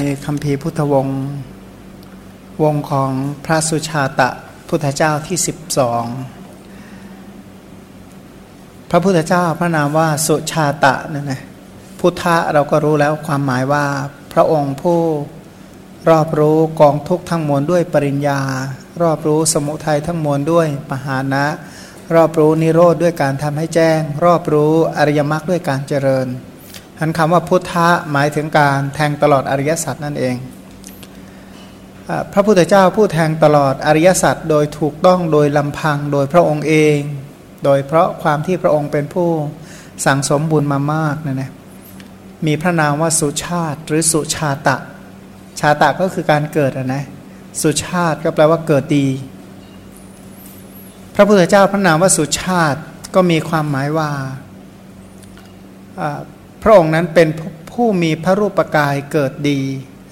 ในคำพีพุทธวงศ์วงของพระสุชาตะพุทธเจ้าที่สิบสองพระพุทธเจ้าพระนามว่าสุชาตะนั่นนะพุทธะเราก็รู้แล้วความหมายว่า พระองค์ผู้รอบรู้กองทุกทั้งมวลด้วยปริญญา รอบรู้สมุทัยทั้งมวลด้วยปหานะ รอบรู้นิโรธด้วยการทำให้แจ้ง รอบรู้อริยมรรคด้วยการเจริญ อันคำว่าพุทธะหมายถึงการแทงตลอดอริยสัจนั่นเองพระพุทธเจ้าผู้แทงตลอดอริยสัจโดยถูกต้องโดยลำพังโดยพระองค์เอง โดยเพราะความที่พระองค์เป็นผู้สั่งสมบุญมามากนะนะมีพระนามว่าสุชาติหรือสุชาตะ ชาตะก็คือการเกิดนะสุชาติก็แปลว่าเกิดดี พระพุทธเจ้าพระนามว่าสุชาติก็มีความหมายว่า พระองค์นั้นเป็นผู้มีพระรูปกายเกิดดี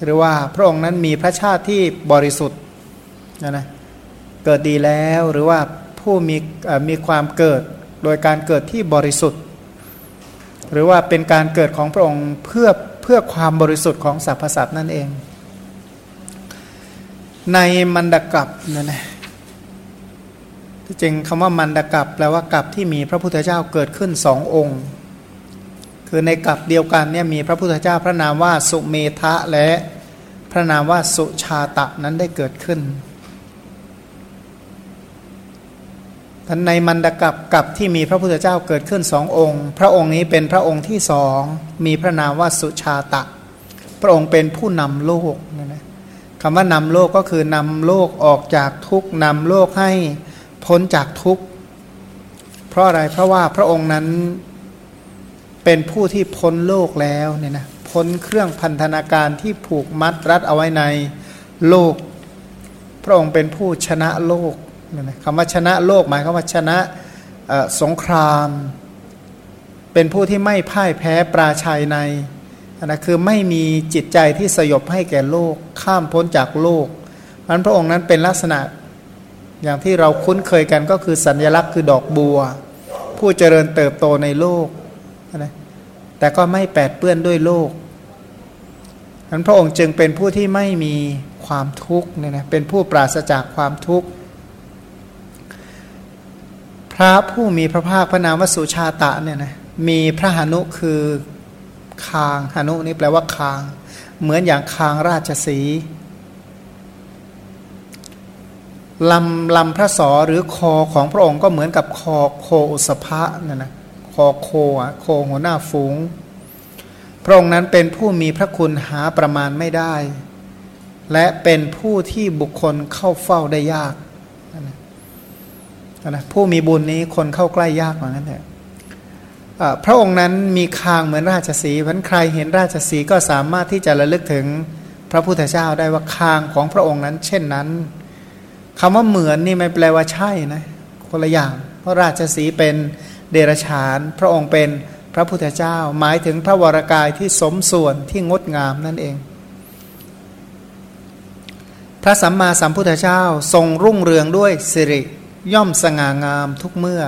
หรือว่าพระองค์นั้นมีพระชาติที่บริสุทธิ์นะนะเกิดดีแล้วหรือว่าผู้มีมีความเกิดโดยการเกิดที่บริสุทธิ์ หรือว่าเป็นการเกิดของพระองค์เพื่อเพื่อความบริสุทธิ์ของสรรพสัตว์นั่นเอง ในมันดกับนั่นนะที่จริงคำว่ามันดกับแปลว่ากับที่มีพระพุทธเจ้าเกิดขึ้นสององค์ คือในกลับเดียวกันเนี่ยมีพระพุทธเจ้าพระนามว่าสุเมทะและพระนามว่าสุชาตะนั้นได้เกิดขึ้นท่านในมันดกับกับที่มีพระพุทธเจ้าเกิดขึ้นสององค์ พระองค์นี้เป็นพระองค์ที่สองมีพระนามว่าสุชาตะ พระองค์เป็นผู้นำโลกนะนะคำว่านำโลกก็คือนำโลกออกจากทุกนำโลกให้พ้นจากทุกเพราะอะไรเพราะว่าพระองค์นั้น เป็นผู้ที่พ้นโลกแล้วเนี่ยนะพ้นเครื่องพันธนาการที่ผูกมัดรัดเอาไว้ในโลก พระองค์เป็นผู้ชนะโลกเนี่ยนะคำว่าชนะโลกหมายความว่าชนะสงคราม เป็นผู้ที่ไม่พ่ายแพ้ปราชัยในนะคือไม่มีจิตใจที่สยบให้แก่โลก ข้ามพ้นจากโลกมันพระองค์นั้นเป็นลักษณะอย่างที่เราคุ้นเคยกันก็คือสัญลักษณ์คือดอกบัว ผู้เจริญเติบโตในโลกนะ แต่ก็ไม่แปดเปื้อนด้วยโลกนั้นพระองค์จึงเป็นผู้ที่ไม่มีความทุกข์เนี่ยนะเป็นผู้ปราศจากความทุกข์ พระผู้มีพระภาคพระนามวสุชาตะเนี่ยนะมีพระหนุคือคางหนุนี่แปลว่าคาง เหมือนอย่างคางราชสีลำลำพระสอหรือคอของพระองค์ก็เหมือนกับคอโคอุสภะเนี่ยนะ คอโคอโคหัวหน้าฝูง พระองค์นั้นเป็นผู้มีพระคุณหาประมาณไม่ได้ และเป็นผู้ที่บุคคลเข้าเฝ้าได้ยากนะผู้มีบุญนี้คนเข้าใกล้ยากเหมือนกันแหละพระองค์นั้นมีคางเหมือนราชสีพันใครเห็นราชสีก็สามารถที่จะระลึกถึงพระพุทธเจ้าได้ว่าคางของพระองค์นั้น เช่นนั้นคำว่าเหมือนนี่ไม่แปลว่าใช่นะคนละอย่าง เพราะราชสีเป็น เดรฉาน พระองค์เป็นพระพุทธเจ้า หมายถึงพระวรากายที่สมส่วนที่งดงามนั่นเอง พระสัมมาสัมพุทธเจ้าทรงรุ่งเรืองด้วยสิริย่อมสง่างามทุกเมื่อ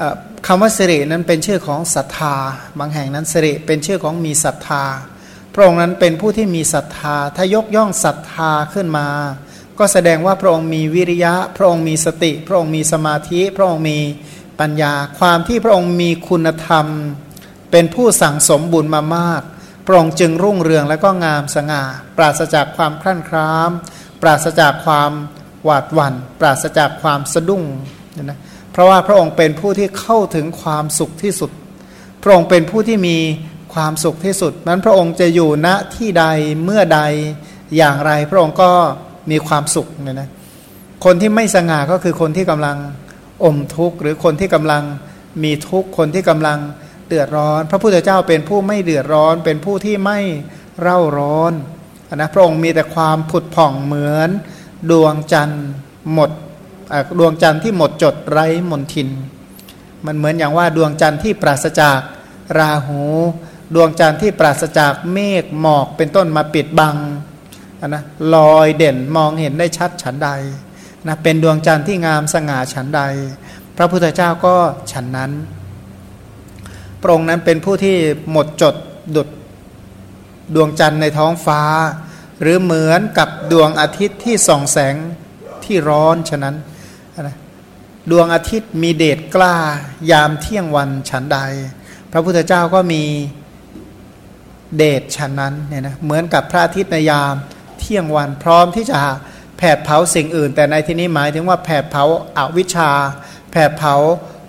อคำว่าสิรินั้นเป็นชื่อของศรัทธา บางแห่งนั้นสิริเป็นชื่อของมีศรัทธา พระองค์นั้นเป็นผู้ที่มีศรัทธา ถ้ายกย่องศรัทธาขึ้นมา ก็แสดงว่าพระองค์มีวิริยะ พระองค์มีสติ พระองค์มีสมาธิ พระองค์มี ปัญญาความที่พระองค์มีคุณธรรม เป็นผู้สั่งสมบุญมามาก พระองค์จึงรุ่งเรืองและก็งามสง่า ปราศจากความคลั่นคล้าม ปราศจากความหวาดหวัน่น ปราศจากความสะดุ้งนะเพราะว่าพระองค์เป็นผู้ที่เข้าถึงความสุขที่สุด พระองค์เป็นผู้ที่มีความสุขที่สุดนั้นพระองค์จะอยู่ณที่ใดเมื่อใดอย่างไร พระองค์ก็มีความสุขเนี่ยนะคนที่ไม่สง่าก็คือคนที่กำลัง อมทุกข์หรือคนที่กำลังมีทุกข์คนที่กำลังเดือดร้อน พระพุทธเจ้าเป็นผู้ไม่เดือดร้อน เป็นผู้ที่ไม่เร่าร้อนนะพระองค์มีแต่ความผุดผ่องเหมือน ดวงจันทร์หมดดวงจันทร์ที่หมดจดไร้มนทิน มันเหมือนอย่างว่าดวงจันทร์ที่ปราศจากราหู ดวงจันทร์ที่ปราศจากเมฆหมอกเป็นต้นมาปิดบังนะลอยเด่นมองเห็นได้ชัดฉันใด นะเป็นดวงจันทร์ที่งามสง่าฉันใด พระพุทธเจ้าก็ฉันนั้นพระองค์นั้นเป็นผู้ที่หมดจดดุดดวงจันทร์ในท้องฟ้า หรือเหมือนกับดวงอาทิตย์ที่ส่องแสงที่ร้อนฉะนั้นนะดวงอาทิตย์มีเดชกล้ายามเที่ยงวันฉันใด พระพุทธเจ้าก็มีเดชฉันนั้นเนี่ยนะเหมือนกับพระอาทิตย์ในยามเที่ยงวันพร้อมที่จะ แผดเผาสิ่งอื่น แต่ในที่นี้หมายถึงว่าแผดเผาอาวิชชา แผดเผา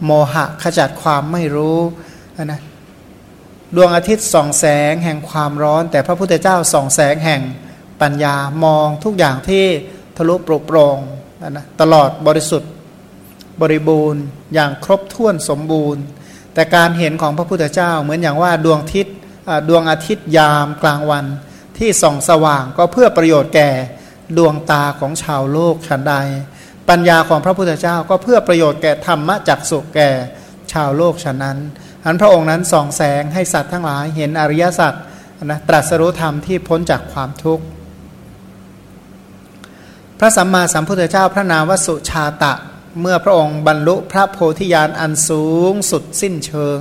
โมหะขจัดความไม่รู้นะดวงอาทิตย์ส่องแสงแห่งความร้อน แต่พระพุทธเจ้าส่องแสงแห่งปัญญามองทุกอย่างที่ทะลุปรุโปรงนะตลอดบริสุทธิ์บริบูรณ์ อย่างครบถ้วนสมบูรณ์ แต่การเห็นของพระพุทธเจ้าเหมือนอย่างว่าดวงอาทิศดวงอาทิตย์ยามกลางวันที่ส่องสว่างก็เพื่อประโยชน์แก่ ดวงตาของชาวโลกฉันใด ปัญญาของพระพุทธเจ้าก็เพื่อประโยชน์แก่ธรรมะจักสุแก่ชาวโลกฉะนั้นอันพระองค์นั้นส่องแสงให้สัตว์ทั้งหลายเห็นอริยสัจนะตรัสรู้ธรรมที่พ้นจากความทุกข์ พระสัมมาสัมพุทธเจ้าพระนามวสุชาตะ เมื่อพระองค์บรรลุพระโพธิญาณอันสูงสุดสิ้นเชิง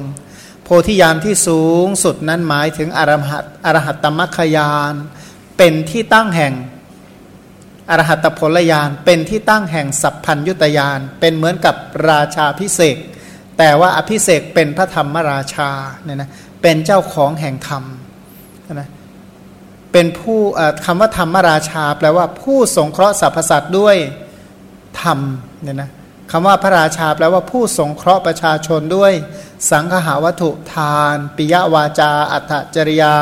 โพธิญาณที่สูงสุดนั้นหมายถึงอรหัตอรหัตตมัคคยาน เป็นที่ตั้งแห่ง อรหัตผลยานเป็นที่ตั้งแห่งสัพพัญยุตยานเป็นเหมือนกับราชาพิเศษแต่ว่าอภิเศกเป็นพระธรรมราชาเนี่ยนะเป็นเจ้าของแห่งธรรมนะเป็นผู้คำว่าธรรมราชา แปลว่าผู้สงเคราะห์สรรพสัตว์ด้วยธรรมเนี่ยนะคำว่าพระราชาแปลว่าผู้สงเคราะห์ประชาชนด้วย สังหาวัตถุทาน ปิยวาจา อัตจริยา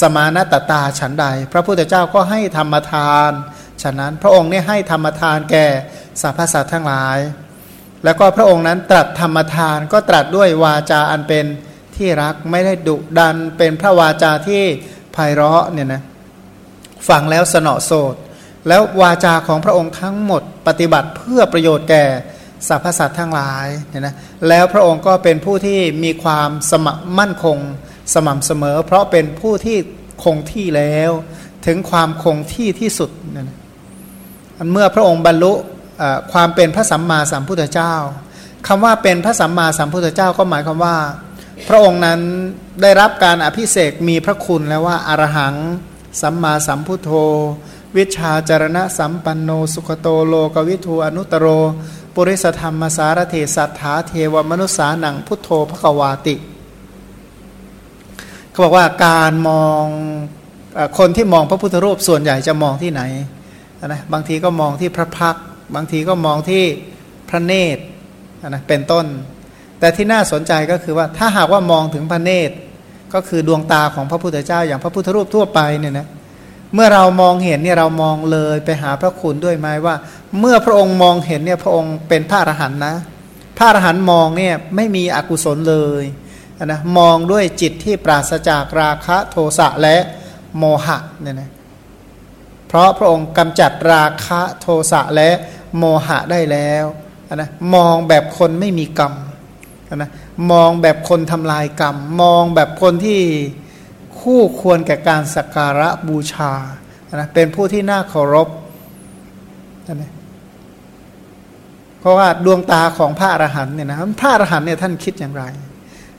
สมานตตาฉันใด พระพุทธเจ้าก็ให้ธรรมทาน ฉะนั้นพระองค์เนี่ยให้ธรรมทานแก่สรรพสัตว์ทั้งหลาย แล้วก็พระองค์นั้นตรัสธรรมทานก็ตรัสด้วยวาจาอันเป็นที่รักไม่ได้ดุดันเป็นพระวาจาที่ไพเราะเนี่ยนะฟังแล้วสนอโสดแล้ววาจาของพระองค์ทั้งหมดปฏิบัติเพื่อประโยชน์แก่สรรพสัตว์ทั้งหลายเนี่ยนะแล้วพระองค์ก็เป็นผู้ที่มีความสมมั่นคงสม่ำเสมอ เพราะเป็นผู้ที่คงที่แล้ว ถึงความคงที่ที่สุดเนี่ยนะ เมื่อพระองค์บรรลุความเป็นพระสัมมาสัมพุทธเจ้าคำว่าเป็นพระสัมมาสัมพุทธเจ้าก็หมายความว่า พระองค์นั้นได้รับการอภิเสกมีพระคุณแล้วว่าอารหัง สัมมาสัมพุทโธ วิชาจารณะสัมปันโนสุขโตโลกวิทูอนุตโร ปุริสธรรมสารเทสัทธาเทวมนุษสานังพุทโธพระวาติเขาบอกว่าการมองคนที่มองพระพุทธรูปส่วนใหญ่จะมองที่ไหน นะบางทีก็มองที่พระพัก บางทีก็มองที่พระเนตรนะเป็นต้น แต่ที่น่าสนใจก็คือว่าถ้าหากว่ามองถึงพระเนตร ก็คือดวงตาของพระพุทธเจ้า อย่างพระพุทธรูปทั่วไปเนี่ยนะเมื่อเรามองเห็นเนี่ยเรามองเลยไปหาพระคุณด้วยไหมว่า เมื่อพระองค์มองเห็นเนี่ยพระองค์เป็นพระอรหันต์นะ พระอรหันต์มองเนี่ยไม่มีอกุศลเลยนะมองด้วยจิตที่ปราศจากราคะโทสะและโมหะเนี่ยนะ เพราะพระองค์กำจัดราคะโทสะและโมหะได้แล้วนะมองแบบคนไม่มีกรรมนะมองแบบคนทำลายกรรม มองแบบคนที่คู่ควรแก่การสักการะบูชานะเป็นผู้ที่น่าเคารพนะเพราะว่าดวงตาของพระอรหันต์เนี่ยนะพระอรหันต์เนี่ยท่านคิดอย่างไร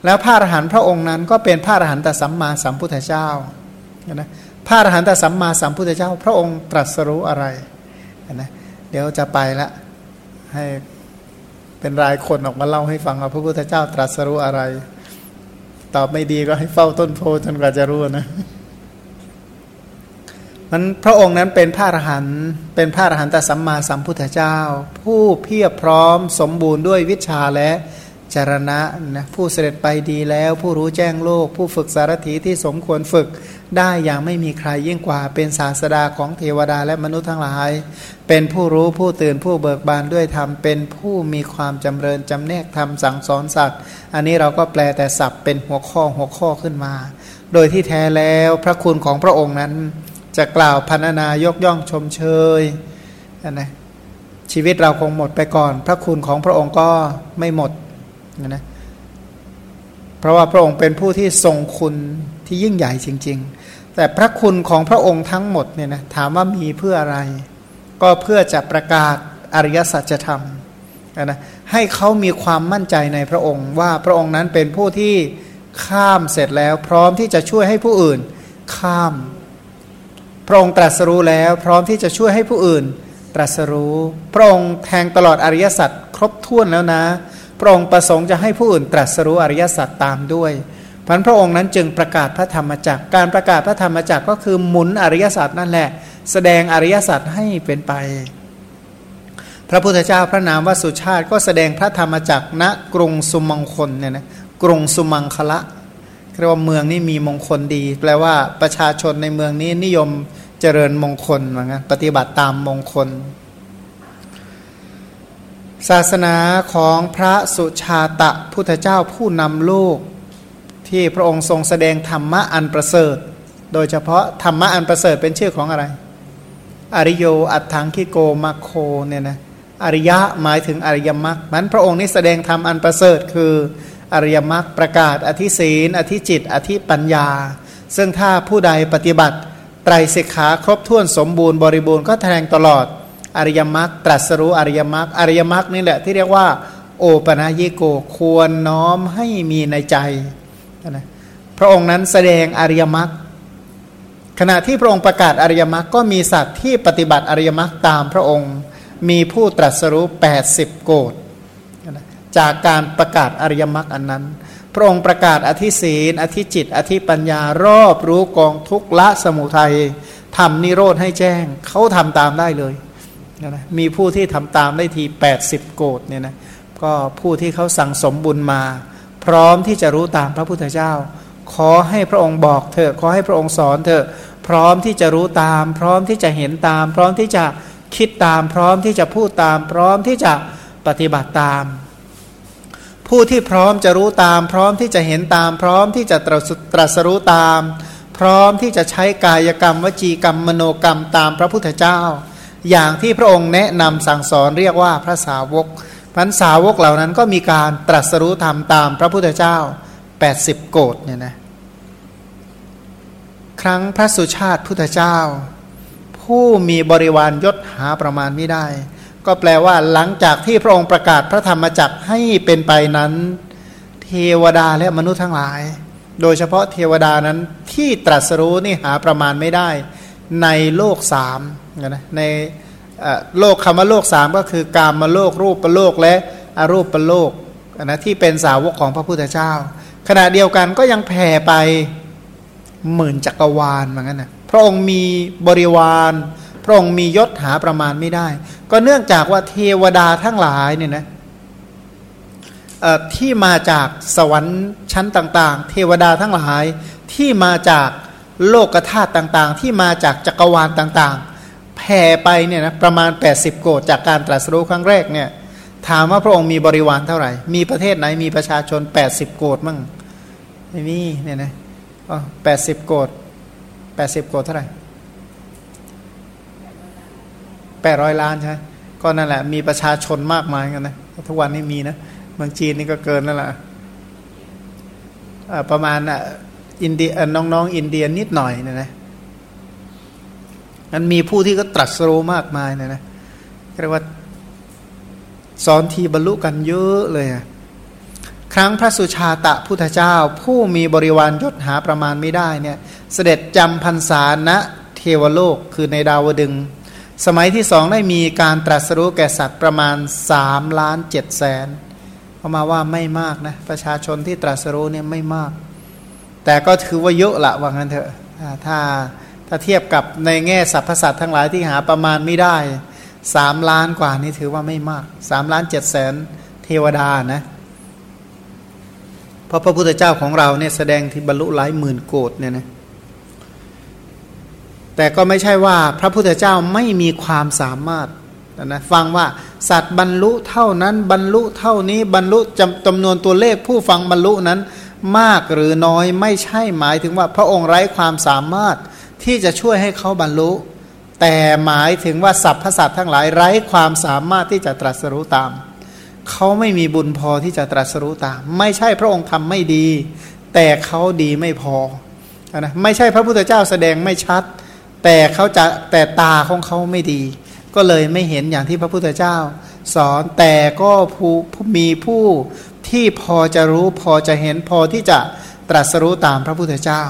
แล้วพระอรหันต์พระองค์นั้นก็เป็นพระอรหันตสัมมาสัมพุทธเจ้านะ พระอรหันตสัมมาสัมพุทธเจ้า พระองค์ตรัสรู้อะไรนะเดี๋ยวจะไปละให้เป็นรายคนออกมาเล่าให้ฟังว่าพระพุทธเจ้าตรัสรู้อะไร ตอบไม่ดีก็ให้เฝ้าต้นโพจนกว่าจะรู้นะมันพระองค์นั้นเป็นพระอรหันต์เป็นพระอรหันตสัมมาสัมพุทธเจ้า ผู้เพียบพร้อมสมบูรณ์ด้วยวิชาและจารณะนะผู้เสด็จไปดีแล้ว ผู้รู้แจ้งโลก ผู้ฝึกสารถีที่สมควรฝึก ได้อย่างไม่มีใครยิ่งกว่าเป็นศาสดาของเทวดาและมนุษย์ทั้งหลาย เป็นผู้รู้ผู้ตื่นผู้เบิกบานด้วยธรรมเป็นผู้มีความจำเริญจำแนกธรรมสั่งสอนสัตว์ อันนี้เราก็แปลแต่ศัพท์เป็นหัวข้อหัวข้อขึ้นมา โดยที่แท้แล้วพระคุณของพระองค์นั้น จะกล่าวพันนายกย่องชมเชยนะชีวิตเราคงหมดไปก่อน พระคุณของพระองค์ก็ไม่หมดนะเพราะว่าพระองค์เป็นผู้ที่ทรงคุณที่ยิ่งใหญ่จริง ๆ แต่พระคุณของพระองค์ทั้งหมดเนี่ยนะถามว่ามีเพื่ออะไร ก็เพื่อจะประกาศอริยสัจธรรมนะให้เขามีความมั่นใจในพระองค์ว่าพระองค์นั้นเป็นผู้ที่ข้ามเสร็จแล้ว พร้อมที่จะช่วยให้ผู้อื่น ข้าม พระองค์ตรัสรู้แล้ว พร้อมที่จะช่วยให้ผู้อื่น ตรัสรู้ พระองค์แทงตลอดอริยสัจครบถ้วนแล้วนะ พระองค์ประสงค์จะให้ผู้อื่นตรัสรู้อริยสัจตามด้วย พันพระองค์นั้นจึงประกาศพระธรรมจักร การประกาศพระธรรมจักรก็คือหมุนอริยสัจนั่นแหละ แสดงอริยสัจให้เป็นไป พระพุทธเจ้าพระนามวสุชาติก็แสดงพระธรรมจักรณกรุงสุมังคลเนี่ยนะกรุงสุมังคละเรียกว่าเมืองนี้มีมงคลดี แปลว่าประชาชนในเมืองนี้นิยมเจริญมงคลเหมือนกันปฏิบัติตามมงคล ศาสนาของพระสุชาตะพุทธเจ้าผู้นำโลก ที่พระองค์ทรงแสดงธรรมะอันประเสริฐ โดยเฉพาะธรรมะอันประเสริฐเป็นชื่อของอะไร อริโยอัตถังคิโกมาโคเนี่ยนะอริยะหมายถึงอริยมรรคมันพระองค์นี้แสดงธรรมอันประเสริฐคืออริยมรรคประกาศอธิศีนอธิจิต อธิปัญญา ซึ่งถ้าผู้ใดปฏิบัติ ไตรสิกขาครบถ้วนสมบูรณ์บริบูรณ์ก็แทงตลอด อริยมรรคตรัสรู้อริยมรรคอริยมรรคนี่แหละที่เรียกว่า โอปนายิโกควรน้อมให้มีในใจ นะพระองค์นั้นแสดงอริยมรรคขณะที่พระองค์ประกาศอริยมรรคก็มีสัตว์ที่ปฏิบัติอริยมรรคตามพระองค์ มีผู้ตรัสรู้ 80 โกดจากการประกาศอริยมรรคอันนั้น พระองค์ประกาศอธิศีนอธิจิต อธิปัญญารอบรู้กองทุกละสมุทัยทำนิโรธให้แจ้งเขาทำตามได้เลยนะมีผู้ที่ทำตามได้ที 80 โกดเนี่ยนะก็ผู้ที่เขาสั่งสมบุญมา พร้อมที่จะรู้ตามพระพุทธเจ้า ขอให้พระองค์บอกเถอะขอให้พระองค์สอนเถอะพร้อมที่จะรู้ตาม พร้อมที่จะเห็นตาม พร้อมที่จะคิดตาม พร้อมที่จะพูดตาม พร้อมที่จะปฏิบัติตาม ผู้ที่พร้อมจะรู้ตาม พร้อมที่จะเห็นตาม พร้อมที่จะตรัสรู้ตาม พร้อมที่จะใช้กายกรรม วจีกรรมมโนกรรมตามพระพุทธเจ้า อย่างที่พระองค์แนะนำสั่งสอนเรียกว่าพระสาวก พันสาวกเหล่านั้นก็มีการตรัสรู้ธรรมตามพระพุทธเจ้า 80 โกดเนี่ยนะครั้งพระสุชาติพุทธเจ้า ผู้มีบริวารยศหาประมาณไม่ได้ ก็แปลว่าหลังจากที่พระองค์ประกาศพระธรรมจักรให้เป็นไปนั้น เทวดาและมนุษย์ทั้งหลาย โดยเฉพาะเทวดานั้นที่ตรัสรู้นี่หาประมาณไม่ได้ ในโลกสามนะใน โลกคำว่าโลกสามก็คือการมาโลกรูปประโลกและอรูปประโลกนะที่เป็นสาวกของพระพุทธเจ้า ขณะเดียวกันก็ยังแผ่ไปหมื่นจักรวาลเหมือนกันนะพระองค์มีบริวาร พระองค์มียศหาประมาณไม่ได้ ก็เนื่องจากว่าเทวดาทั้งหลายเนี่ยนะที่มาจากสวรรค์ชั้นต่าง ๆ เทวดาทั้งหลายที่มาจากโลกธาตุต่างๆ ที่มาจากจักรวาลต่างๆ ผ่ไปเนี่ยนะประมาณ 80 โกดจากการตรัสรู้ครั้งแรกเนี่ยถามว่าพระองค์มีบริวารเท่าไหร่ มีประเทศไหนมีประชาชน 80 โกดมั่งไม่มีเนี่ยนะอ๋อแปดสิบโกดแปดสิบโกดเท่าไหร่แปดร้อยล้านใช่ก็นั่นแหละมีประชาชนมากมายกันนะทุกวันนี้มีนะเมืองจีนนี่ก็เกินนั่นแหละประมาณอะอินเดียน้องๆ อินเดียนิดหน่อยเนี่ยนะ มันมีผู้ที่ก็ตรัสรู้มากมายเนี่ยนะเรียกว่าสอนทีบรรลุกันเยอะเลยครั้งพระสุชาตะพุทธเจ้า ผู้มีบริวารยศหาประมาณไม่ได้เนี่ย เสด็จจำพรรษาณเทวโลกคือในดาวดึง สมัยที่สองได้มีการตรัสรู้แก่สัตว์ประมาณสามล้านเจ็ดแสนเขามาว่าไม่มากนะ ประชาชนที่ตรัสรู้เนี่ยไม่มาก แต่ก็ถือว่าเยอะละว่างั้นเถอะถ้า ถ้าเทียบกับในแง่สรรพสัตว์ทั้งหลายที่หาประมาณไม่ได้สามล้านกว่านี่ถือว่าไม่มากสามล้านเจ็ดแสนเทวดานะเพราะพระพุทธเจ้าของเราเนี่ยแสดงที่บรรลุหลายหมื่นโกดเนี่ยนะแต่ก็ไม่ใช่ว่าพระพุทธเจ้าไม่มีความสามารถนะฟังว่าสัตว์บรรลุเท่านั้นบรรลุเท่านี้บรรลุจำจำนวนตัวเลขผู้ฟังบรรลุนั้นมากหรือน้อยไม่ใช่หมายถึงว่าพระองค์ไร้ความสามารถ ที่จะช่วยให้เขาบรรลุ แต่หมายถึงว่าสัพพสัตทั้งหลายไร้ความสามารถที่จะตรัสรู้ตาม เขาไม่มีบุญพอที่จะตรัสรู้ตาม ไม่ใช่พระองค์ทำไม่ดี แต่เขาดีไม่พอนะไม่ใช่พระพุทธเจ้าแสดงไม่ชัด แต่เขาจะแต่ตาของเขาไม่ดี ก็เลยไม่เห็นอย่างที่พระพุทธเจ้า สอนแต่ก็ผู้มีผู้ที่พอจะรู้พอจะเห็นพอที่จะตรัสรู้ตามพระพุทธเจ้า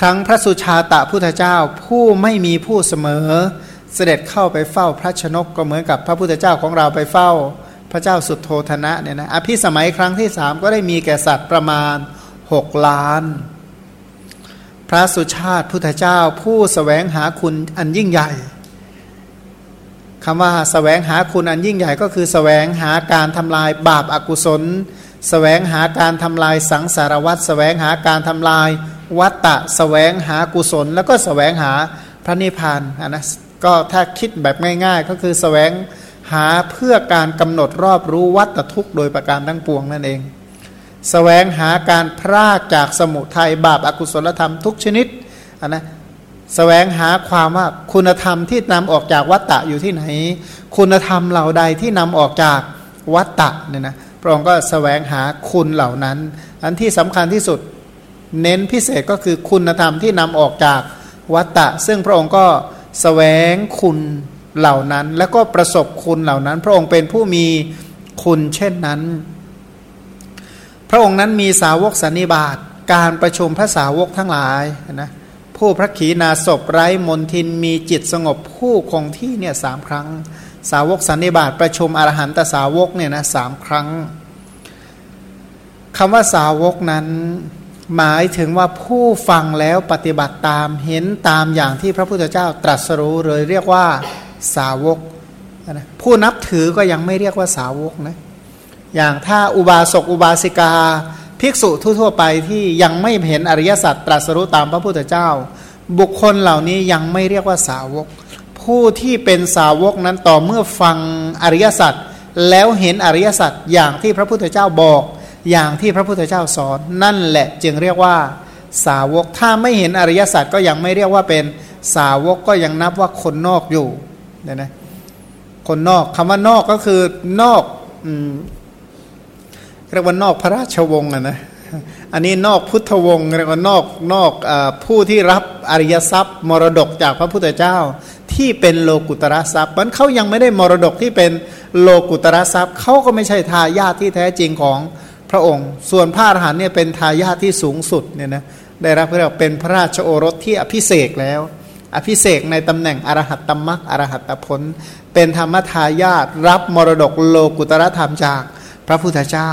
ครั้งพระสุชาตะพุทธเจ้าผู้ไม่มีผู้เสมอ เสด็จเข้าไปเฝ้าพระชนกก็เหมือนกับพระพุทธเจ้าของเราไปเฝ้า พระเจ้าสุดโทธนะเนี่ยนะอภิสมัยครั้งที่สามก็ได้มีแก่สัตว์ประมาณหกล้าน พระสุชาติพุทธเจ้าผู้สแสวงหาคุณอันยิ่งใหญ่คำว่าสแสวงหาคุณอันยิ่งใหญ่ก็คือสแสวงหาการทำลายบาปอากุศล แสวงหาการทำลายสังสารวัตรแสวงหาการทำลายวัตตะแสวงหากุศล แล้วก็แสวงหาพระนิพพานนะก็ถ้าคิดแบบง่าย ๆ ก็คือแสวงหาเพื่อการกำหนดรอบรู้วัตทุกข์โดยประการทั้งปวงนั่นเองแสวงหาการพรากจากสมุทัยบาปอากุศลธรรมทุกชนิดนนะแสวงหาความว่าคุณธรรมที่นำออกจากวัตตะอยู่ที่ไหน คุณธรรมเหล่าใดที่นำออกจากวัตตะเนี่ยนะ ระองค์ก็สแสวงหาคุณเหล่านั้น อันที่สำคัญที่สุดเน้นพิเศษก็คือคุณธรรมที่นำออกจากวัตตะ ซึ่งพระองค์ก็สแสวงคุณเหล่านั้น แล้วก็ประสบคุณเหล่านั้น พระองค์เป็นผู้มีคุณเช่นนั้น พระองค์นั้นมีสาวกสันนิบาตการประชุมพระสาวกทั้งหลายนะผู้พระขีณาสพไร้มนทินมีจิตสงบผู้คงที่เนี่ยสามครั้ง สาวกสันนิบาตประชุมอรหันตสาวกเนี่ยนะสามครั้งคำว่าสาวกนั้น หมายถึงว่าผู้ฟังแล้วปฏิบัติตามเห็นตามอย่างที่พระพุทธเจ้าตรัสรู้เลยเรียกว่าสาวกนะผู้นับถือก็ยังไม่เรียกว่าสาวกนะอย่างถ้าอุบาสกอุบาสิกา ภิกษุทั่วๆไปที่ยังไม่เห็นอริยสัจตรัสรู้ตามพระพุทธเจ้า บุคคลเหล่านี้ยังไม่เรียกว่าสาวก ผู้ที่เป็นสาวกนั้นต่อเมื่อฟังอริยสัจแล้วเห็นอริยสัจอย่างที่พระพุทธเจ้าบอก อย่างที่พระพุทธเจ้าสอน นั่นแหละจึงเรียกว่าสาวก ถ้าไม่เห็นอริยสัจก็ยังไม่เรียกว่าเป็นสาวกก็ยังนับว่าคนนอกอยู่เนี่ยนะคนนอกคำว่านอกก็คือนอกอืมเรียกว่านอกพระราชวงศ์นะอันนี้นอกพุทธวงศ์เรียกว่านอกนอกอผู้ที่รับอริยทรัพย์มรดกจากพระพุทธเจ้า ที่เป็นโลกุตระทรัพย์มันเขายังไม่ได้มรดกที่เป็นโลกุตระทรัพย์เขาก็ไม่ใช่ทายาทที่แท้จริงของพระองค์ ส่วนพระอรหันต์เนี่ยเป็นทายาทที่สูงสุดเนี่ยนะได้รับเรียกเป็นพระราชโอรสที่อภิเสกแล้ว อภิเสกในตำแหน่งอรหัตตมักอรหัตตผล เป็นธรรมทายาทรับมรดกโลกุตระธรรมจากพระพุทธเจ้า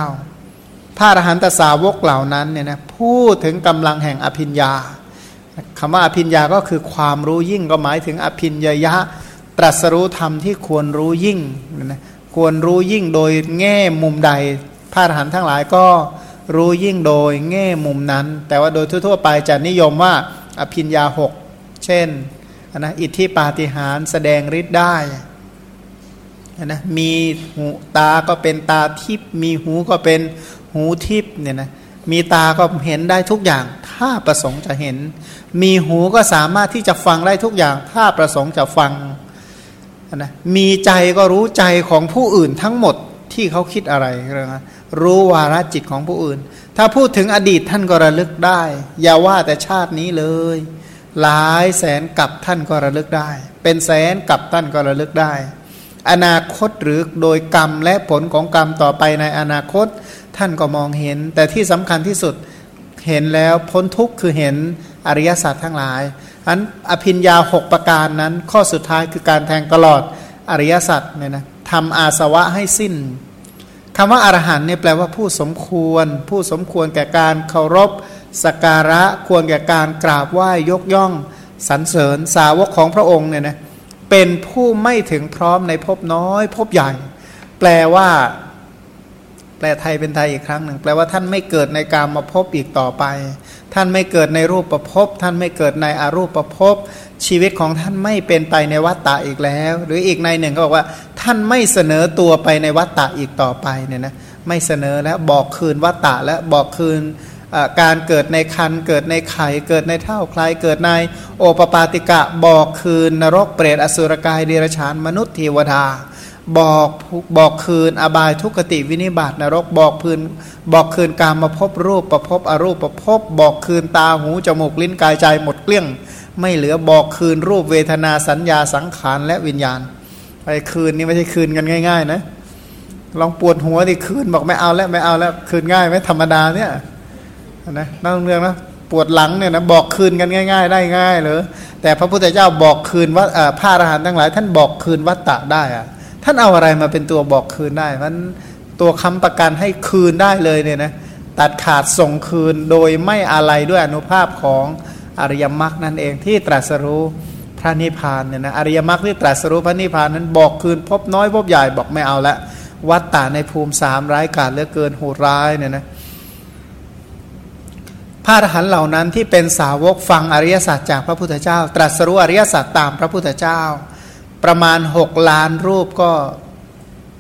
พระอรหันตสาวกเหล่านั้นเนี่ยนะพูดถึงกำลังแห่งอภิญญา คำว่าอภิญญาก็คือความรู้ยิ่งก็หมายถึงอภิญญยะ ตรัสรู้ธรรมที่ควรรู้ยิ่งนะควรรู้ยิ่งโดยแง่มุมใด พระอรหันต์ทั้งหลายก็รู้ยิ่งโดยแง่มุมนั้น แต่ว่าโดยทั่วๆไปจะนิยมว่าอภิญญาหกเช่นนะอิทธิปาฏิหารแสดงฤทธิ์ได้นะมีหูตาก็เป็นตาทิพมีหูก็เป็นหูทิพเนี่ยนะ มีตาก็เห็นได้ทุกอย่างถ้าประสงค์จะเห็น มีหูก็สามารถที่จะฟังได้ทุกอย่าง ถ้าประสงค์จะฟังนะมีใจก็รู้ใจของผู้อื่นทั้งหมดที่เขาคิดอะไรนะรู้วาระจิตของผู้อื่น ถ้าพูดถึงอดีตท่านก็ระลึกได้ อย่าว่าแต่ชาตินี้เลย หลายแสนกับท่านก็ระลึกได้ เป็นแสนกับท่านก็ระลึกได้ อนาคตหรือโดยกรรมและผลของกรรมต่อไปในอนาคต ท่านก็มองเห็น แต่ที่สำคัญที่สุดเห็นแล้วพ้นทุกข์คือเห็นอริยสัจทั้งหลายอันอภิญญาหกประการนั้น ข้อสุดท้ายคือการแทงตลอดอริยสัจเนี่ยนะทำอาสวะให้สิ้นคำว่าอารหันเนี่ยแปลว่าผู้สมควร ผู้สมควรแก่การเคารพสการะควรแก่การกราบไหว้ยกย่องสรรเสริญสาวกของพระองค์เนี่ยนะเป็นผู้ไม่ถึงพร้อมในภพน้อยภพใหญ่ แปลว่า แปลไทยเป็นไทยอีกครั้งหนึ่งแปลว่าท่านไม่เกิดในการมาพบอีกต่อไป ท่านไม่เกิดในรูปประพบท่านไม่เกิดในอารูปประพบชีวิตของท่านไม่เป็นไปในวัฏฏะอีกแล้ว หรืออีกในหนึ่งก็บอกว่า ท่านไม่เสนอตัวไปในวัฏฏะอีกต่อไปเนี่ยนะไม่เสนอแล้วบอกคืนวัฏฏะและบอกคืนการเกิดในคันเกิดในไข่เกิดในเท่าคลายเกิดในโอปปาติกะบอกคืนนรกเปรตอสุรกายเดรัจฉานมนุษย์เทวดา บอกบอกคืนอบายทุกติวินิบาตนรกบอกคืนบอกคืนการมาพบรูปประพบอรูปประพบบอกคืนตาหูจมูกลิ้นกายใจหมดเกลี้ยง ไม่เหลือบอกคืนรูปเวทนาสัญญาสังขารและวิญญาณไปคืนนี่ไม่ใช่คืนกันง่าย ๆ นะ ลองปวดหัวดิคืนบอกไม่เอาแล้วไม่เอาแล้วคืนง่ายไหมธรรมดาเนี่ยนะนั่งเรื่องนะปวดหลังเนี่ยนะบอกคืนกันง่าย ๆ ได้ง่ายเลยแต่พระพุทธเจ้าบอกคืนว่าพระอรหันต์ทั้งหลาย ท่านบอกคืนวัตตะได้อะ ท่านเอาอะไรมาเป็นตัวบอกคืนได้มันตัวคำประกันให้คืนได้เลยเนี่ยนะตัดขาดส่งคืนโดยไม่อะไรด้วยอนุภาพของอริยมรรคนั่นเองที่ตรัสรู้พระนิพพานเนี่ยนะอริยมรรคที่ตรัสรู้พระนิพพานนั้นบอกคืนพบน้อยพบใหญ่บอกไม่เอาละวัตตาในภูมิสามร้ายกาจเหลือเกินโหดร้ายเนี่ยนะพระอรหันต์เหล่านั้นที่เป็นสาวกฟังอริยสัจจากพระพุทธเจ้า ตรัสรู้อริยสัจตามพระพุทธเจ้า ประมาณหกล้านรูปก็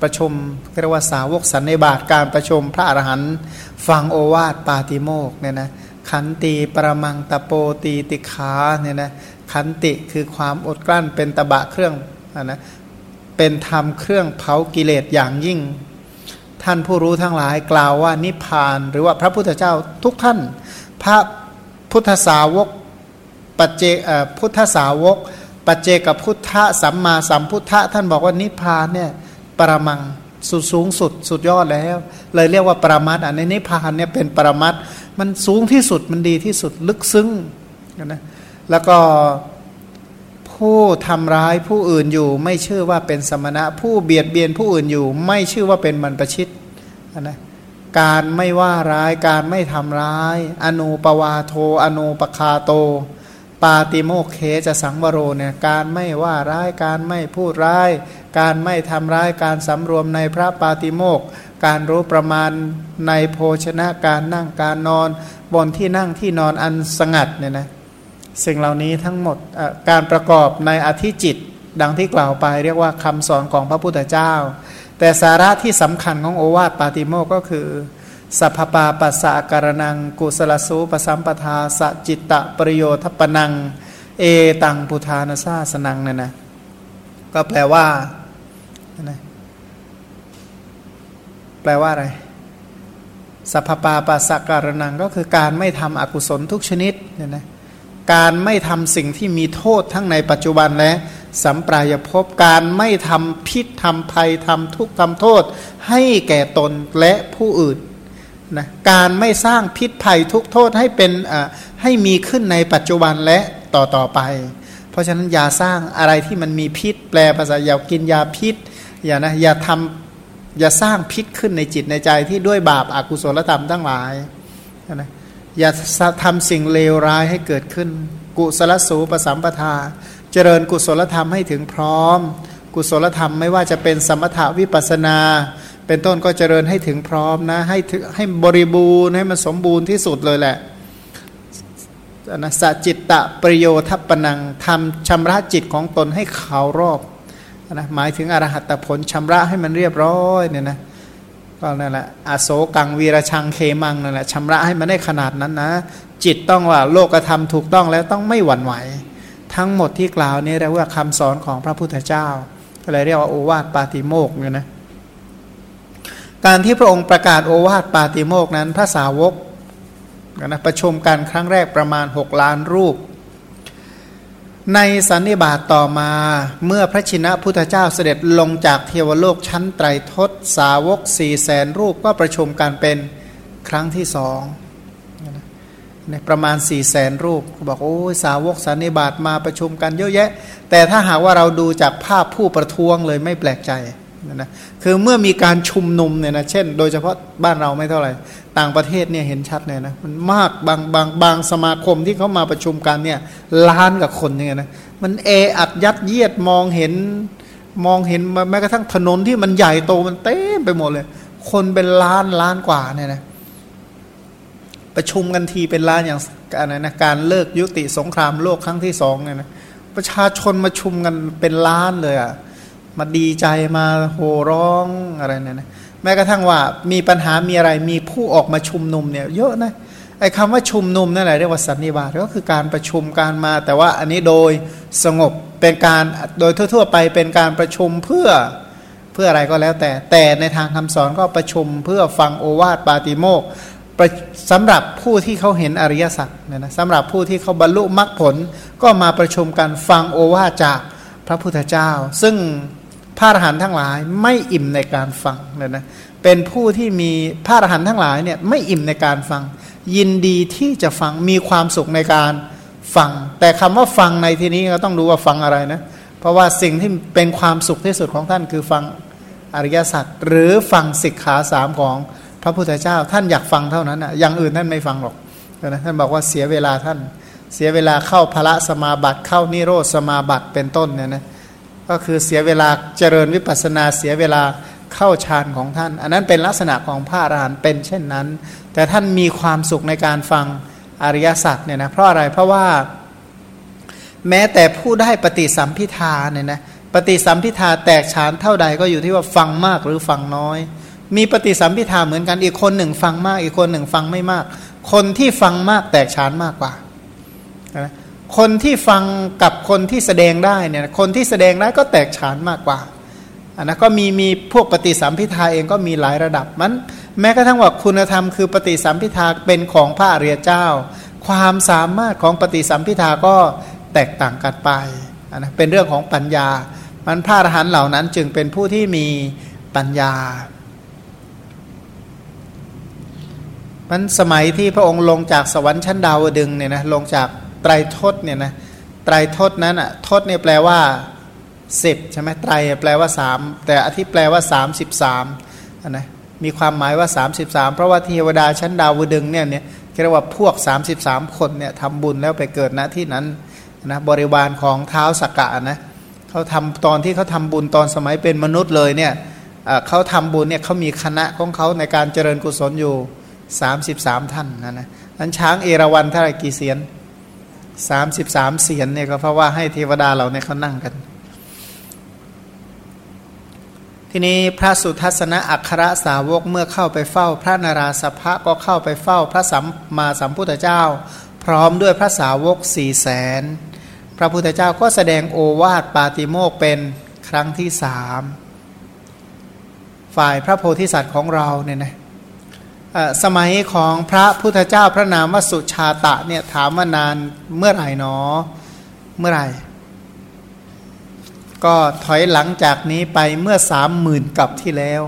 ประชุมเรียกว่าสาวกสันนิบาตการประชุมพระอรหันต์ฟังโอวาทปาติโมกเนี่ยนะขันตีประมังตะโปตีติขาเนี่ยนะขันติคือความอดกลั้นเป็นตะบะเครื่องนะเป็นธรรมเครื่องเผากิเลสอย่างยิ่ง ท่านผู้รู้ทั้งหลายกล่าวว่านิพพาน หรือว่าพระพุทธเจ้าทุกท่าน พระพุทธสาวกปัจเจพุทธสาวก ปัจเจกับพุทธสัมมาสัมพุทธะท่านบอกว่านิพพานเนี่ยปรมังสุดสูงสุดสุดยอดแล้ว เลยเรียกว่าปรมัตอันนี้นิพพานเนี่ยเป็นปรมัตมันสูงที่สุดมันดีที่สุดลึกซึ้งนะแล้วก็ผู้ทำร้ายผู้อื่นอยู่ไม่ชื่อว่าเป็นสมณะ ผู้เบียดเบียนผู้อื่นอยู่ ไม่ชื่อว่าเป็นมันประชิตนะการไม่ว่าร้ายการไม่ทำร้าย อนุปวาโทอนุปคาโต ปาติโมกเคจะสังวโรเนี่ยการไม่ว่าร้ายการไม่พูดร้าย การไม่ทำร้ายการสำรวมในพระปาติโมกการรู้ประมาณในโภชนะการนั่งการนอน บนที่นั่งที่นอนอันสงัดเนี่ยนะสิ่งเหล่านี้ทั้งหมดการประกอบในอธิจิต ดังที่กล่าวไปเรียกว่าคำสอนของพระพุทธเจ้า แต่สาระที่สำคัญของโอวาทปาติโมกก็คือ สัพปาปัสสะการนัง กุศลสูปสัมปทาสจิตตะปริโยทปนัง เอตังพุทานาซาสนังเนี่ยนะก็แปลว่านะแปลว่าอะไรสัพปาปัสสะการนังก็คือการไม่ทำอกุศลทุกชนิดเนี่ยนะการไม่ทำสิ่งที่มีโทษทั้งในปัจจุบันและสัมปรายภพการไม่ทำพิษทำภัยทำทุกข์ทำโทษ ให้แก่ตนและผู้อื่น นะการไม่สร้างพิษภัยทุกโทษให้เป็นให้มีขึ้นในปัจจุบันและต่อต่อไป เพราะฉะนั้นอย่าสร้างอะไรที่มันมีพิษ แปลภาษาอย่ากินยาพิษอย่านะอย่าทำอย่าสร้างพิษขึ้นในจิตในใจที่ด้วยบาปอากุศลธรรมทั้งหลายนะอย่าทำสิ่งเลวร้ายให้เกิดขึ้น กุศลสูปสัมปทา เจริญกุศลธรรมให้ถึงพร้อม กุศลธรรมไม่ว่าจะเป็นสมถาวิปัสนา เป็นต้นก็เจริญให้ถึงพร้อมนะ ให้ให้บริบูรณ์ให้มันสมบูรณ์ที่สุดเลยแหละนะสจิตตะประโยทัปนังทำชำระจิตของตนให้ขาวรอบนะหมายถึงอรหัตผลชำระให้มันเรียบร้อยเนี่ยนะก็นั่นแหละอโศกังวีรชังเคมังนั่นแหละชำระให้มันได้ขนาดนั้นนะ จิตต้องว่าโลกธรรมถูกต้องแล้วต้องไม่หวั่นไหว ทั้งหมดที่กล่าวนี้เรียกว่าคำสอนของพระพุทธเจ้าก็เลยเรียกว่าโอวาทปาติโมกเนี่ยนะ การที่พระองค์ประกาศโอวาทปาติโมกนั้นพระสาวกนะประชุมกันครั้งแรกประมาณ 6 ล้านรูป ในสันนิบาตต่อมาเมื่อพระชินะพุทธเจ้าเสด็จลงจากเทวโลกชั้นไตรทศสาวกสี่แสนรูปก็ประชุมกันเป็นครั้งที่สองในประมาณสี่แสนรูปบอกโอ้สาวกสันนิบาตมาประชุมกันเยอะแยะ แต่ถ้าหากว่าเราดูจากภาพผู้ประท้วงเลยไม่แปลกใจ นะคือเมื่อมีการชุมนุมเนี่ยนะเช่น โดยเฉพาะบ้านเราไม่เท่าไหร่ต่างประเทศเนี่ยเห็นชัดเลยนะมันมากบางบางบางสมาคมที่เขามาประชุมกันเนี่ยล้านกับคนยังไงนะมันเออัดยัดเยียดมองเห็นมองเห็นแม้กระทั่งถนนที่มันใหญ่โตมันเต็มไปหมดเลย คนเป็นล้านล้านกว่าเนี่ยนะประชุมกันทีเป็นล้านอย่างอะไรนะการเลิกยุติสงครามโลกครั้งที่สองเนี่ยนะประชาชนมาชุมกันเป็นล้านเลยอะ่ะ มาดีใจมาโห่ร้องอะไรเนี่ยนะแม้กระทั่งว่ามีปัญหามีอะไรมีผู้ออกมาชุมนุมเนี่ยเยอะนะไอ้คำว่าชุมนุมนั่นแหละเรียกว่าสันนิบาตก็คือการประชุมการมา แต่ว่าอันนี้โดยสงบเป็นการโดยทั่ว ๆ ไปเป็นการประชุมเพื่อเพื่ออะไรก็แล้วแต่ แต่ในทางคำสอนก็ประชุมเพื่อฟังโอวาทปาติโมกสำหรับผู้ที่เขาเห็นอริยสัจเนี่ยนะสำหรับผู้ที่เขาบรรลุมรรคผลก็มาประชุมกันฟังโอวาทจากพระพุทธเจ้า ซึ่ง ระอรหันต์ทั้งหลายไม่อิ่มในการฟังเลยนะเป็นผู้ที่มีพระอรหันต์ทั้งหลายเนี่ยไม่อิ่มในการฟัง ยินดีที่จะฟังมีความสุขในการฟัง แต่คำว่าฟังในที่นี้ก็ต้องดูว่าฟังอะไรนะเพราะว่าสิ่งที่เป็นความสุขที่สุดของท่านคือฟังอริยสัจหรือฟังสิกขาสามของพระพุทธเจ้า ท่านอยากฟังเท่านั้นอะอย่างอื่นท่านไม่ฟังหรอกนะท่านบอกว่าเสียเวลาท่าน เสียเวลาเข้าพระสมาบัติเข้านิโรธสมาบัติเป็นต้นเนี่ยนะ ก็คือเสียเวลาเจริญวิปัสนาเสียเวลาเข้าฌานของท่าน อันนั้นเป็นลักษณะของพระอรหันต์เป็นเช่นนั้น แต่ท่านมีความสุขในการฟังอริยสัจเนี่ยนะเพราะอะไรเพราะว่า แม้แต่ผู้ได้ปฏิสัมพิทาเนี่ยนะปฏิสัมพิทาแตกฉานเท่าใดก็อยู่ที่ว่าฟังมากหรือฟังน้อย มีปฏิสัมพิทาเหมือนกันอีกคนหนึ่งฟังมาก อีกคนหนึ่งฟังไม่มาก คนที่ฟังมากแตกฉานมากกว่า คนที่ฟังกับคนที่แสดงได้เนี่ยคนที่แสดงได้ก็แตกฉานมากกว่าอันนั้นก็มีมีพวกปฏิสัมพิทาเองก็มีหลายระดับมัน แม้กระทั่งว่าคุณธรรมคือปฏิสัมพิทาเป็นของพระอริยเจ้า ความสามารถของปฏิสัมพิทาก็แตกต่างกันไปอันนะเป็นเรื่องของปัญญา มันพระอรหันต์เหล่านั้นจึงเป็นผู้ที่มีปัญญามันสมัยที่พระองค์ลงจากสวรรค์ชั้นดาวดึงเนี่ยนะลงจาก ไตรทศเนี่ยนะไตรทศนั้นอะทศเนี่ยแปลว่าสิบใช่ไหมไตรแปลว่าสามแต่อธิแปลว่าสามสิบสามนะมีความหมายว่า 33 เพราะว่าเทวดาชั้นดาวดึงเนี่ยเนี่ยเรียกว่าพวก 33 คนเนี่ยทำบุญแล้วไปเกิดณที่นั้นนะบริวารของเท้าสกกะนะเขาทำตอนที่เขาทำบุญตอนสมัยเป็นมนุษย์เลยเนี่ยเขาทำบุญเนี่ยเขามีคณะของเขาในการเจริญกุศลอยู่ 33 ท่านนะนะนั้นช้างเอราวัณเท่าไรกี่เสียน 33เสียนเนี่ยก็เพราะว่าให้เทวดาเราเนี่ยเขานั่งกัน ทีนี้พระสุทัศนะอัครสาวกเมื่อเข้าไปเฝ้า พระนาราสภะก็เข้าไปเฝ้า พระสัมมาสัมพุทธเจ้า พร้อมด้วยพระสาวกสี่แสนพระพุทธเจ้าก็แสดงโอวาทปาติโมกเป็นครั้งที่สามฝ่ายพระโพธิสัตว์ของเราเนี่ยนะ สมัยของพระพุทธเจ้าพระนามวสุชาตะเนี่ยถามว่านานเมื่อไหร่หนอ เมื่อไหร่ ก็ถอยหลังจากนี้ไปเมื่อสามหมื่นกับที่แล้ว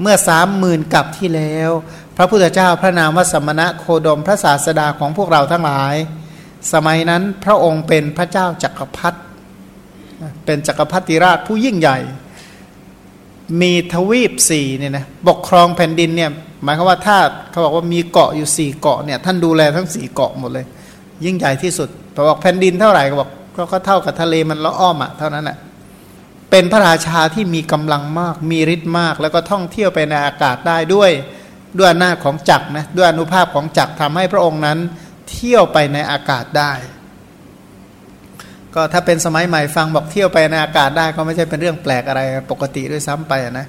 เมื่อสามหมื่นกับที่แล้ว พระพุทธเจ้าพระนามวสมณะโคดมพระศาสดาของพวกเราทั้งหลาย สมัยนั้นพระองค์เป็นพระเจ้าจักรพรรดิเป็นจักรพรรดิราชผู้ยิ่งใหญ่ มีทวีปสี่เนี่ยนะปกครองแผ่นดินเนี่ย หมายความว่าถ้าเขาบอกว่ามีเกาะอยู่สี่เกาะเนี่ยท่านดูแลทั้งสี่เกาะหมดเลย ยิ่งใหญ่ที่สุดพอบอกแผ่นดินเท่าไหร่ก็บอกก็เท่ากับทะเลมันละอ้อมอะเท่านั้นแหละเป็นพระราชาที่มีกำลังมาก มีฤทธิ์มาก แล้วก็ท่องเที่ยวไปในอากาศได้ด้วย ด้วยอำนาจของจักรนะด้วยอนุภาพของจักรทำให้พระองค์นั้น เที่ยวไปในอากาศได้ ก็ถ้าเป็นสมัยใหม่ฟังบอกเที่ยวไปในอากาศได้ก็ไม่ใช่เป็นเรื่องแปลกอะไรปกติด้วยซ้ำไปนะ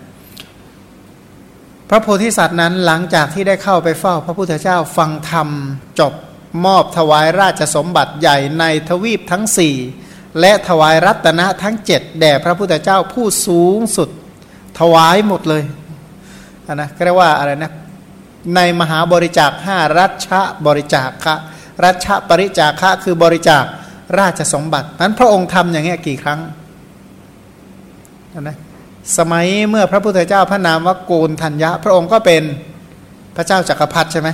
พระโพธิสัตว์นั้นหลังจากที่ได้เข้าไปเฝ้า พระพุทธเจ้าฟังธรรมจบมอบถวายราชสมบัติใหญ่ในทวีปทั้งสี่และถวายรัตนะทั้งเจ็ดแด่พระพุทธเจ้าผู้สูงสุด ถวายหมดเลยนะก็เรียกว่าอะไรนะในมหาบริจาคห้ารัชบริจาคะรัชปริจาคะคือบริจาคราชสมบัตินั้นพระองค์ทำอย่างนี้กี่ครั้งนะ สมัยเมื่อพระพุทธเจ้าพระนามว่าโกนธัญญะ พระองค์ก็เป็นพระเจ้าจักรพรรดิใช่ไหม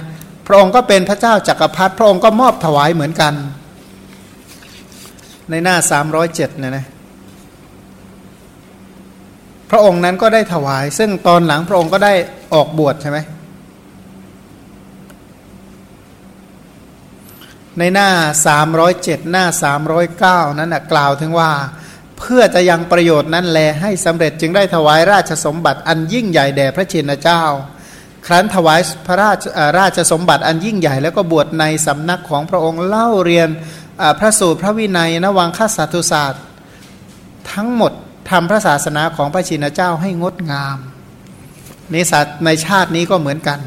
พระองค์ก็เป็นพระเจ้าจักรพรรดิพระองค์ก็มอบถวายเหมือนกัน ในหน้าสามร้อยเจ็ดเนี่ยนะพระองค์นั้นก็ได้ถวาย ซึ่งตอนหลังพระองค์ก็ได้ออกบวชใช่ไหมในหน้าสามร้อยเจ็ดหน้าสามร้อยเก้านั้นนะกล่าวถึงว่า เพื่อจะยังประโยชน์นั้นแลให้สำเร็จจึงได้ถวายราชสมบัติอันยิ่งใหญ่แด่พระชินเจ้า ครั้นถวายพระราชราชสมบัติอันยิ่งใหญ่แล้วก็บวชในสำนักของพระองค์เล่าเรียนพระสูตรพระวินัยนวังคสัตุศาสตร์ ทั้งหมดทำพระศาสนาของพระชินเจ้าให้งดงามในศาสในชาตินี้ก็เหมือนกัน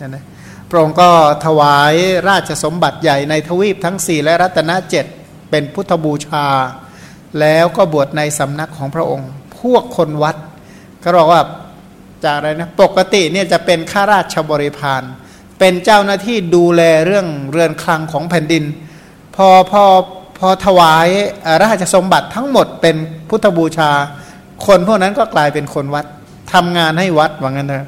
นะนะพระองค์ก็ถวายราชสมบัติใหญ่ในทวีปทั้งสี่และรัตนเจ็ดเป็นพุทธบูชา แล้วก็บวชในสำนักของพระองค์ พวกคนวัด ก็บอกว่าจากอะไรนะปกติเนี่ยจะเป็นข้าราชบริพารเป็นเจ้าหน้าที่ดูแลเรื่องเรือนคลังของแผ่นดิน พอพอพอถวายราชสมบัติทั้งหมดเป็นพุทธบูชา คนพวกนั้นก็กลายเป็นคนวัดทำงานให้วัดว่างั้นเถอะ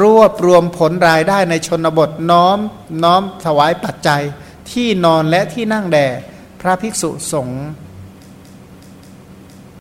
รวบรวมผลรายได้ในชนบทน้อมน้อมถวายปัจจัยที่นอนและที่นั่งแด่พระภิกษุสงฆ์